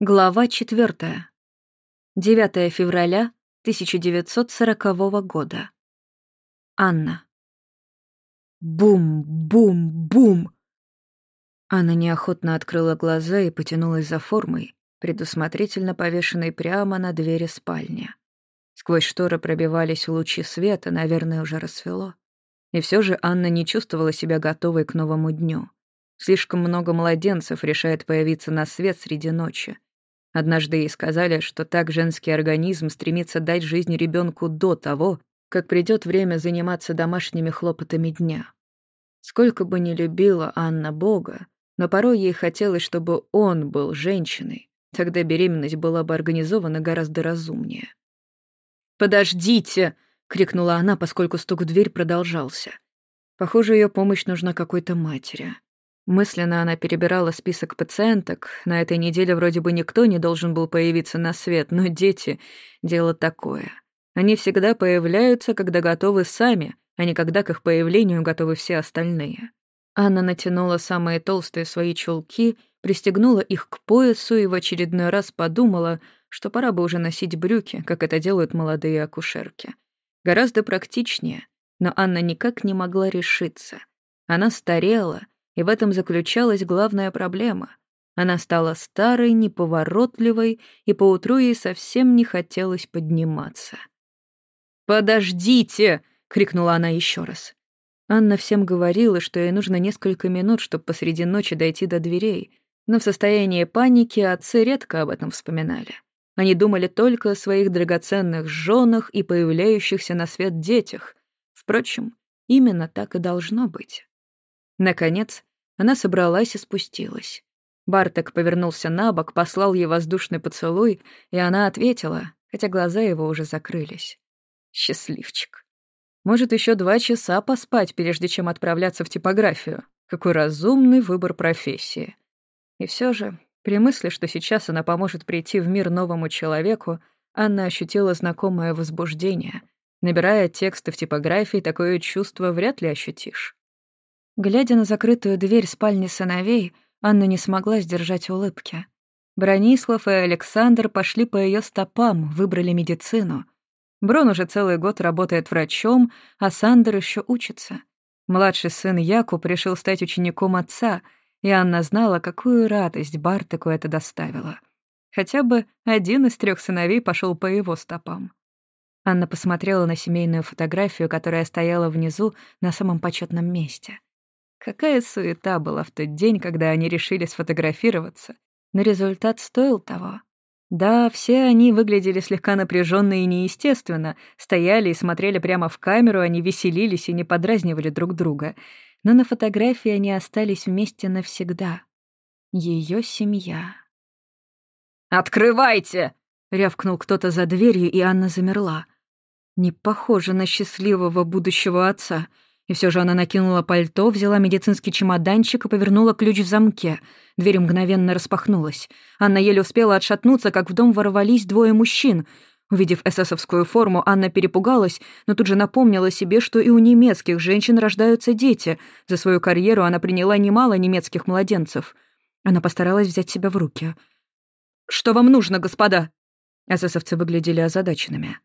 Глава 4. 9 февраля 1940 года. Анна. Бум-бум-бум! Анна неохотно открыла глаза и потянулась за формой, предусмотрительно повешенной прямо на двери спальни. Сквозь шторы пробивались лучи света, наверное, уже рассвело. И все же Анна не чувствовала себя готовой к новому дню. Слишком много младенцев решает появиться на свет среди ночи. Однажды ей сказали, что так женский организм стремится дать жизнь ребенку до того, как придет время заниматься домашними хлопотами дня. Сколько бы ни любила Анна Бога, но порой ей хотелось, чтобы он был женщиной. Тогда беременность была бы организована гораздо разумнее. «Подождите!» — крикнула она, поскольку стук в дверь продолжался. Похоже, ее помощь нужна какой-то матери. Мысленно она перебирала список пациенток. На этой неделе вроде бы никто не должен был появиться на свет, но дети — дело такое. Они всегда появляются, когда готовы сами, а не когда к их появлению готовы все остальные. Анна натянула самые толстые свои чулки, пристегнула их к поясу и в очередной раз подумала, что пора бы уже носить брюки, как это делают молодые акушерки. Гораздо практичнее, но Анна никак не могла решиться. Она старела — и в этом заключалась главная проблема. Она стала старой, неповоротливой, и поутру ей совсем не хотелось подниматься. «Подождите!» — крикнула она еще раз. Анна всем говорила, что ей нужно несколько минут, чтобы посреди ночи дойти до дверей, но в состоянии паники отцы редко об этом вспоминали. Они думали только о своих драгоценных женах и появляющихся на свет детях. Впрочем, именно так и должно быть. Наконец, она собралась и спустилась. Барток повернулся на бок, послал ей воздушный поцелуй, и она ответила, хотя глаза его уже закрылись. Счастливчик. Может, еще два часа поспать, прежде чем отправляться в типографию. Какой разумный выбор профессии. И все же, при мысли, что сейчас она поможет прийти в мир новому человеку, Анна ощутила знакомое возбуждение. Набирая тексты в типографии, такое чувство вряд ли ощутишь. Глядя на закрытую дверь спальни сыновей, Анна не смогла сдержать улыбки. Бронислав и Александр пошли по ее стопам, выбрали медицину. Брон уже целый год работает врачом, а Сандер еще учится. Младший сын Якуб решил стать учеником отца, и Анна знала, какую радость Бартаку это доставило. Хотя бы один из трех сыновей пошел по его стопам. Анна посмотрела на семейную фотографию, которая стояла внизу на самом почетном месте. Какая суета была в тот день, когда они решили сфотографироваться. Но результат стоил того. Да, все они выглядели слегка напряженно и неестественно, стояли и смотрели прямо в камеру, они веселились и не подразнивали друг друга. Но на фотографии они остались вместе навсегда. Ее семья. «Открывайте!» — рявкнул кто-то за дверью, и Анна замерла. Не похоже на счастливого будущего отца — и все же она накинула пальто, взяла медицинский чемоданчик и повернула ключ в замке. Дверь мгновенно распахнулась. Анна еле успела отшатнуться, как в дом ворвались двое мужчин. Увидев эсэсовскую форму, Анна перепугалась, но тут же напомнила себе, что и у немецких женщин рождаются дети. За свою карьеру она приняла немало немецких младенцев. Она постаралась взять себя в руки. «Что вам нужно, господа?» Эсэсовцы выглядели озадаченными.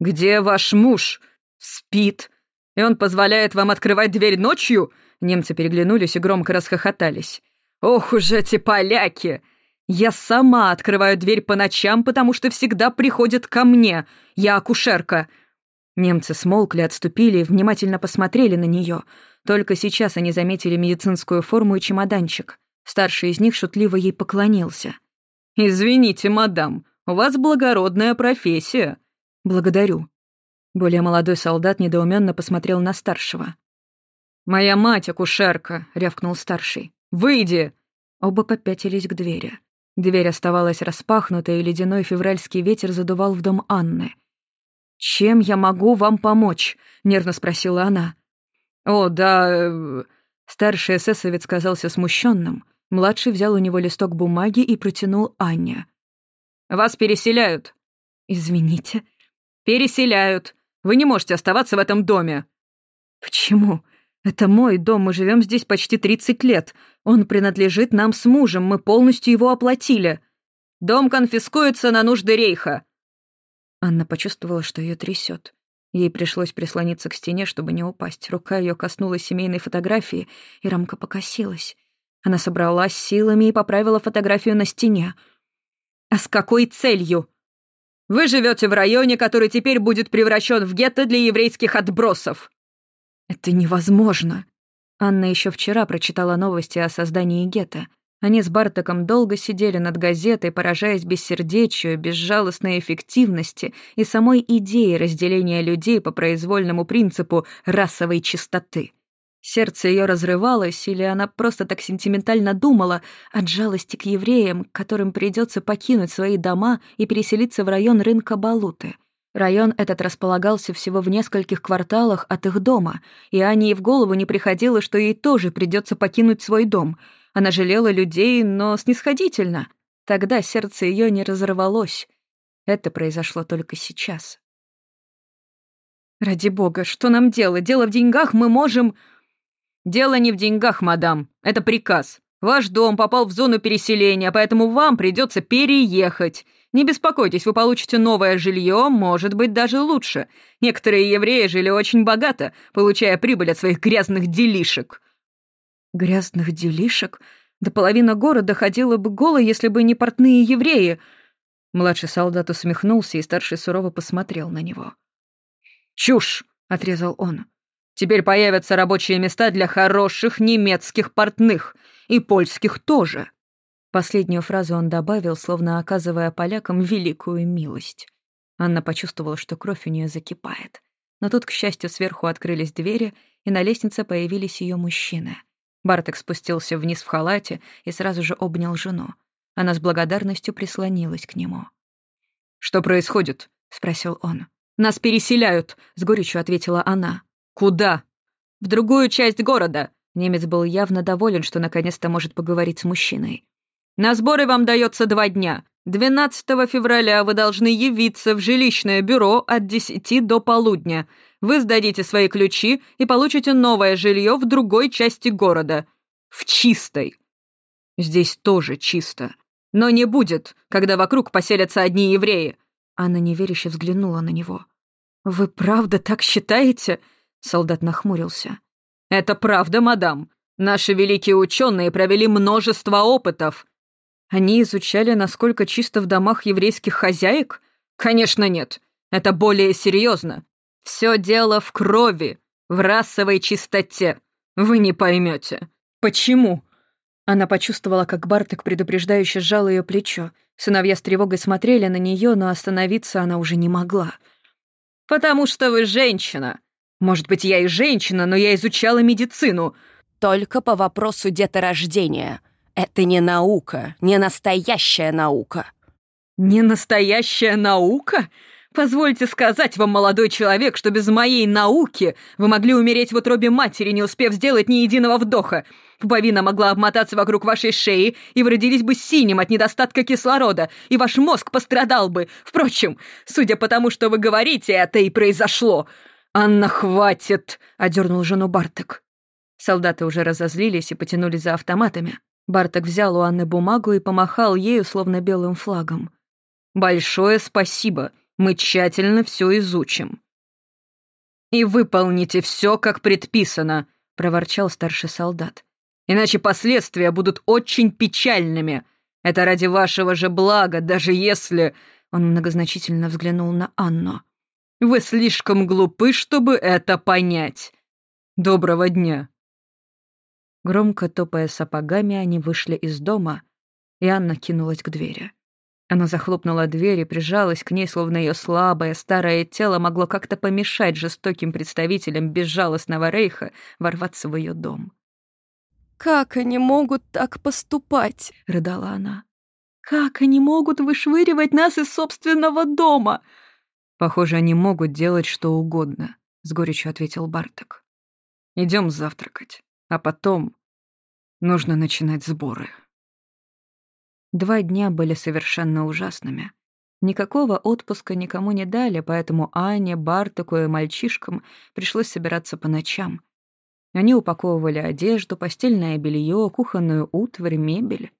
«Где ваш муж?» «Спит», и он позволяет вам открывать дверь ночью?» Немцы переглянулись и громко расхохотались. «Ох уж эти поляки! Я сама открываю дверь по ночам, потому что всегда приходят ко мне. Я акушерка». Немцы смолкли, отступили и внимательно посмотрели на нее. Только сейчас они заметили медицинскую форму и чемоданчик. Старший из них шутливо ей поклонился. «Извините, мадам, у вас благородная профессия». «Благодарю», более молодой солдат недоуменно посмотрел на старшего. «Моя мать акушерка», — рявкнул старший. «Выйди!» Оба попятились к двери. Дверь оставалась распахнутой, и ледяной февральский ветер задувал в дом Анны. «Чем я могу вам помочь?» — нервно спросила она. «О, да...» э, Старший эсэсовец казался смущенным. Младший взял у него листок бумаги и протянул Анне. «Вас переселяют». «Извините». «Переселяют. Вы не можете оставаться в этом доме». «Почему? Это мой дом, мы живем здесь почти 30 лет. Он принадлежит нам с мужем, мы полностью его оплатили». Дом конфискуется на нужды рейха». Анна почувствовала, что ее трясет. Ей пришлось прислониться к стене, чтобы не упасть. Рука ее коснулась семейной фотографии, и рамка покосилась. Она собралась силами и поправила фотографию на стене. «А с какой целью?» «Вы живете в районе, который теперь будет превращен в гетто для еврейских отбросов». «Это невозможно». Анна еще вчера прочитала новости о создании гетто — они с Бартоком долго сидели над газетой, поражаясь бессердечию, безжалостной эффективности и самой идее разделения людей по произвольному принципу расовой чистоты. Сердце ее разрывалось, или она просто так сентиментально думала от жалости к евреям, которым придется покинуть свои дома и переселиться в район рынка Балуты. Район этот располагался всего в нескольких кварталах от их дома, и Ане и в голову не приходило, что ей тоже придется покинуть свой дом — она жалела людей, но снисходительно. Тогда сердце ее не разорвалось. Это произошло только сейчас. «Ради бога, что нам делать? Дело в деньгах, мы можем...» «Дело не в деньгах, мадам. Это приказ. Ваш дом попал в зону переселения, поэтому вам придется переехать. Не беспокойтесь, вы получите новое жилье, может быть, даже лучше. Некоторые евреи жили очень богато, получая прибыль от своих грязных делишек. Грязных делишек? До половины города ходила бы голой, если бы не портные евреи. Младший солдат усмехнулся, и старший сурово посмотрел на него. «Чушь!» — отрезал он. «Теперь появятся рабочие места для хороших немецких портных, и польских тоже». Последнюю фразу он добавил, словно оказывая полякам великую милость. Анна почувствовала, что кровь у нее закипает. Но тут, к счастью, сверху открылись двери, и на лестнице появились ее мужчины — Бартек спустился вниз в халате и сразу же обнял жену. Она с благодарностью прислонилась к нему. «Что происходит?» — спросил он. «Нас переселяют», — с горечью ответила она. «Куда?» «В другую часть города». Немец был явно доволен, что наконец-то может поговорить с мужчиной. «На сборы вам дается два дня. 12 февраля вы должны явиться в жилищное бюро от 10 до полудня. Вы сдадите свои ключи и получите новое жилье в другой части города. В чистой. Здесь тоже чисто. Но не будет, когда вокруг поселятся одни евреи. Анна неверяще взглянула на него. «Вы правда так считаете?» Солдат нахмурился. «Это правда, мадам. Наши великие ученые провели множество опытов. Они изучали, насколько чисто в домах еврейских хозяек? Конечно, нет. Это более серьезно. Все дело в крови, в расовой чистоте. Вы не поймете. Почему? Она почувствовала, как Барток предупреждающе сжал ее плечо. Сыновья с тревогой смотрели на нее, но остановиться она уже не могла. «Потому что вы женщина. Может быть, я и женщина, но я изучала медицину. Только по вопросу деторождения. Это не наука, не настоящая наука». «Не настоящая наука?» Позвольте сказать вам, молодой человек, что без моей науки вы могли умереть в утробе матери, не успев сделать ни единого вдоха. Пуповина могла обмотаться вокруг вашей шеи, и вы родились бы синим от недостатка кислорода, и ваш мозг пострадал бы. Впрочем, судя по тому, что вы говорите, это и произошло. «Анна, хватит!» — одернул жену Барток. Солдаты уже разозлились и потянулись за автоматами. Барток взял у Анны бумагу и помахал ею, словно белым флагом. «Большое спасибо!» Мы тщательно все изучим». «И выполните все, как предписано», — проворчал старший солдат. «Иначе последствия будут очень печальными. Это ради вашего же блага, даже если...» Он многозначительно взглянул на Анну. «Вы слишком глупы, чтобы это понять. Доброго дня». Громко топая сапогами, они вышли из дома, и Анна кинулась к двери. Она захлопнула дверь и прижалась к ней, словно ее слабое, старое тело могло как-то помешать жестоким представителям безжалостного рейха ворваться в ее дом. «Как они могут так поступать?» — рыдала она. «Как они могут вышвыривать нас из собственного дома?» «Похоже, они могут делать что угодно», — с горечью ответил Барток. Идем завтракать, а потом нужно начинать сборы». Два дня были совершенно ужасными. Никакого отпуска никому не дали, поэтому Ане, Бартаку и мальчишкам пришлось собираться по ночам. Они упаковывали одежду, постельное белье, кухонную утварь, мебель.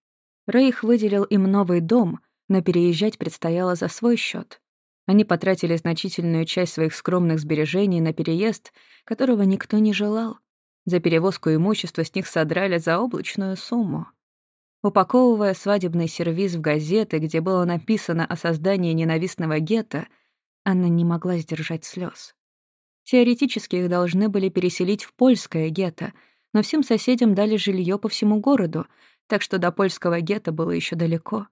Рейх выделил им новый дом, но переезжать предстояло за свой счет. Они потратили значительную часть своих скромных сбережений на переезд, которого никто не желал. За перевозку имущества с них содрали заоблачную сумму. Упаковывая свадебный сервиз в газеты, где было написано о создании ненавистного гетто, Анна не могла сдержать слез. Теоретически их должны были переселить в польское гетто, но всем соседям дали жилье по всему городу, так что до польского гетто было еще далеко.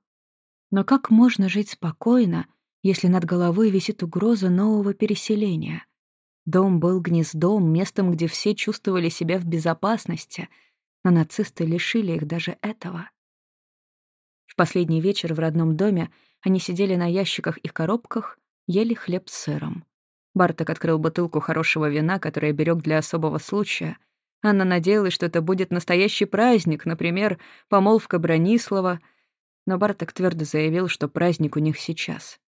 Но как можно жить спокойно, если над головой висит угроза нового переселения? Дом был гнездом, местом, где все чувствовали себя в безопасности, но нацисты лишили их даже этого. В последний вечер в родном доме они сидели на ящиках и коробках, ели хлеб с сыром. Барток открыл бутылку хорошего вина, которое берег для особого случая. Анна надеялась, что это будет настоящий праздник, например, помолвка Бронислава, но Барток твердо заявил, что праздник у них сейчас.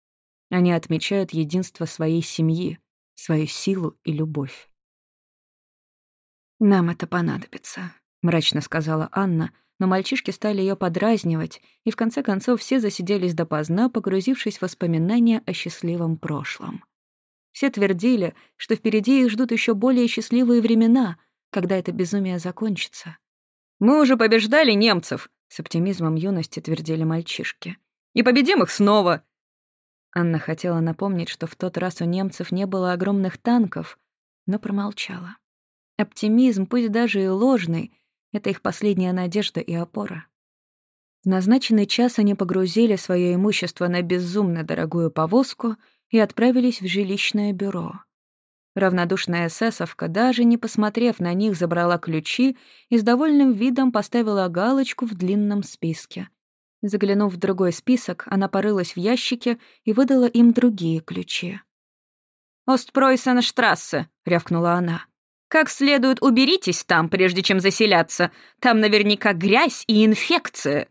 Они отмечают единство своей семьи, свою силу и любовь. «Нам это понадобится», — мрачно сказала Анна, но мальчишки стали ее подразнивать, и в конце концов все засиделись допоздна, погрузившись в воспоминания о счастливом прошлом. Все твердили, что впереди их ждут еще более счастливые времена, когда это безумие закончится. «Мы уже побеждали немцев», — с оптимизмом юности твердили мальчишки. «И победим их снова!» Анна хотела напомнить, что в тот раз у немцев не было огромных танков, но промолчала. Оптимизм, пусть даже и ложный, — это их последняя надежда и опора. В назначенный час они погрузили свое имущество на безумно дорогую повозку — и отправились в жилищное бюро. Равнодушная эсэсовка, даже не посмотрев на них, забрала ключи и с довольным видом поставила галочку в длинном списке. Заглянув в другой список, она порылась в ящике и выдала им другие ключи. «Остпройсенштрассе», — рявкнула она. «Как следует уберитесь там, прежде чем заселяться. Там наверняка грязь и инфекция».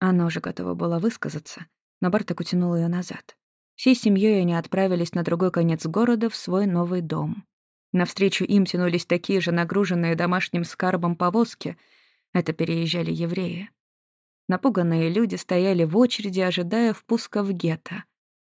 Она уже готова была высказаться, но Барток утянул ее назад. Всей семьей они отправились на другой конец города в свой новый дом. Навстречу им тянулись такие же нагруженные домашним скарбом повозки. Это переезжали евреи. Напуганные люди стояли в очереди, ожидая впуска в гетто.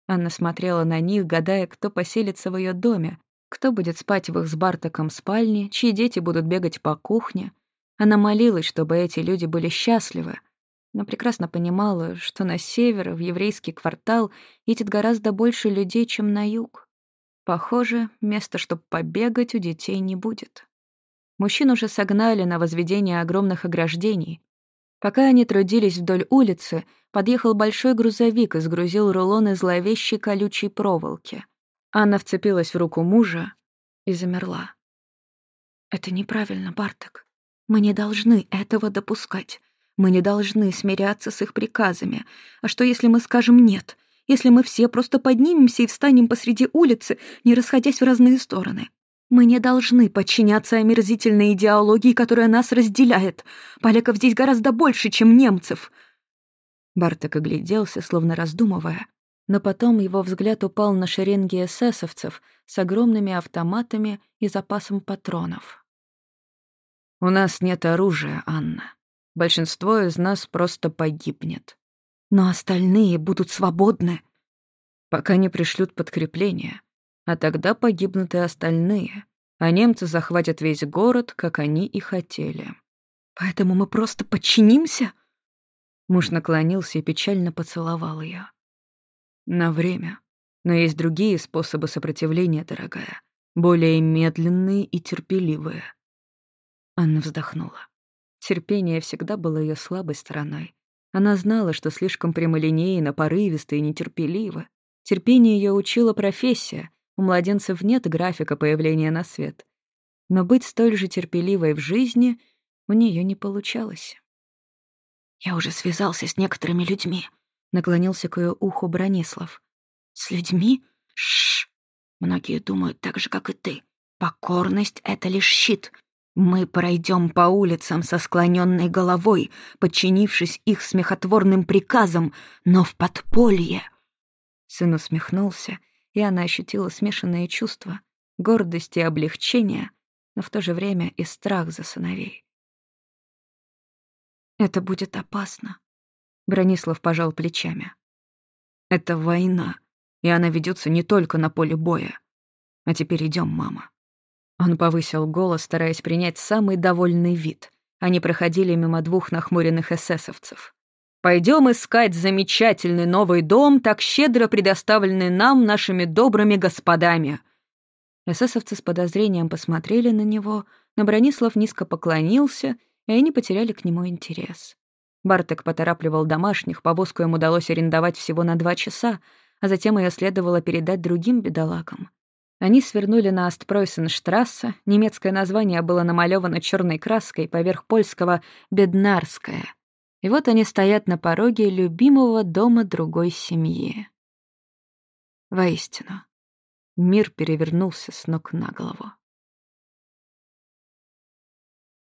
Анна смотрела на них, гадая, кто поселится в ее доме, кто будет спать в их с Бартаком спальне, чьи дети будут бегать по кухне. Она молилась, чтобы эти люди были счастливы — но прекрасно понимала, что на север, в еврейский квартал, едет гораздо больше людей, чем на юг. Похоже, места, чтобы побегать, у детей не будет. Мужчин уже согнали на возведение огромных ограждений. Пока они трудились вдоль улицы, подъехал большой грузовик и сгрузил рулоны зловещей колючей проволоки. Анна вцепилась в руку мужа и замерла. «Это неправильно, Барток. Мы не должны этого допускать. Мы не должны смиряться с их приказами. А что, если мы скажем «нет»? Если мы все просто поднимемся и встанем посреди улицы, не расходясь в разные стороны? Мы не должны подчиняться омерзительной идеологии, которая нас разделяет. Поляков здесь гораздо больше, чем немцев. Барток огляделся, словно раздумывая. Но потом его взгляд упал на шеренги эсэсовцев с огромными автоматами и запасом патронов. «У нас нет оружия, Анна», Большинство из нас просто погибнет. Но остальные будут свободны. Пока не пришлют подкрепление. А тогда погибнут и остальные. А немцы захватят весь город, как они и хотели. Поэтому мы просто подчинимся? Муж наклонился и печально поцеловал ее. На время. Но есть другие способы сопротивления, дорогая. Более медленные и терпеливые. Анна вздохнула. Терпение всегда было ее слабой стороной. Она знала, что слишком прямолинейно, порывисто и нетерпеливо. Терпение ее учила профессия. У младенцев нет графика появления на свет. Но быть столь же терпеливой в жизни у нее не получалось. «Я уже связался с некоторыми людьми», — наклонился к ее уху Бронислав. «С людьми? Шш! Многие думают так же, как и ты. Покорность — это лишь щит, мы пройдем по улицам со склоненной головой, подчинившись их смехотворным приказам, но в подполье. Сын усмехнулся, и она ощутила смешанные чувства — гордость и облегчение, но в то же время и страх за сыновей. «Это будет опасно», — Бронислав пожал плечами. Это война, и она ведется не только на поле боя. А теперь идем, мама». Он повысил голос, стараясь принять самый довольный вид. Они проходили мимо двух нахмуренных эсэсовцев. «Пойдем искать замечательный новый дом, так щедро предоставленный нам нашими добрыми господами». Эсэсовцы с подозрением посмотрели на него, но Бронислав низко поклонился, и они потеряли к нему интерес. Бартек поторапливал домашних, повозку им удалось арендовать всего на два часа, а затем ее следовало передать другим бедолагам. Они свернули на Астпройсенштрассе, немецкое название было намалевано черной краской поверх польского «беднарское». И вот они стоят на пороге любимого дома другой семьи. Воистину, мир перевернулся с ног на голову.